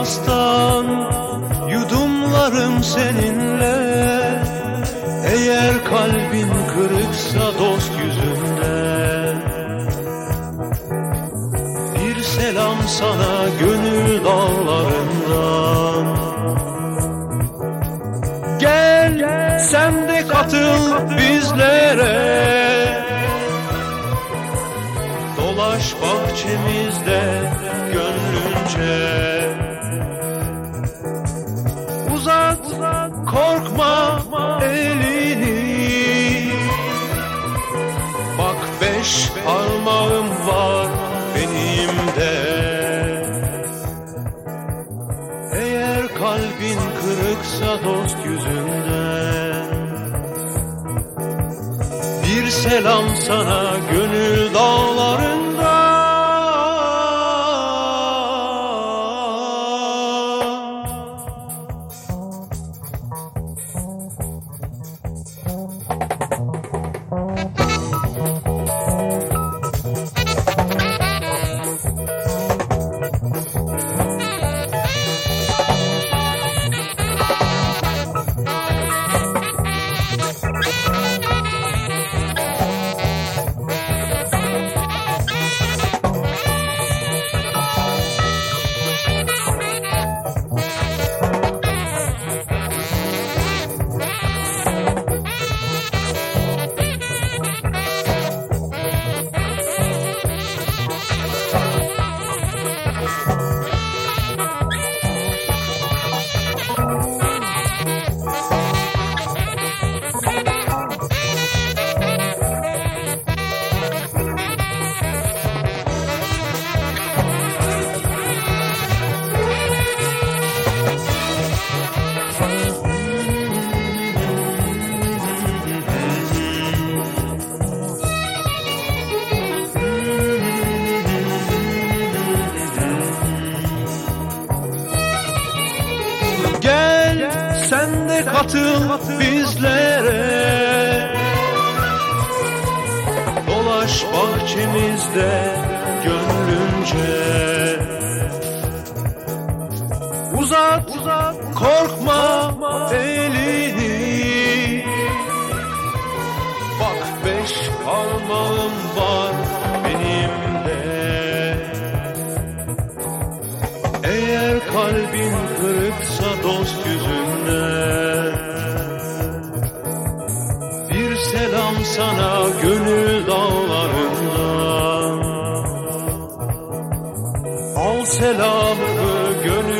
aslan Yudumlarım seninle. Eğer kalbin kırıksa dost yüzünden Bir selam sana gönül dağlarından. Gel, Gel sen de katıl, katıl bizlere. Dolaş bahçemizde gönlünce. korkma elini. Bak beş parmağım var benim de. Eğer kalbin kırıksa dost yüzünden Bir selam sana gönül dağlarından katıl bizlere. Dolaş bahçemizde gönlünce. Uzat, uzat korkma elini. Bak beş parmağım var benim de Eğer kalbin kırıksa dost yüzünden sana gönül dağlarından. Al selamımı gönül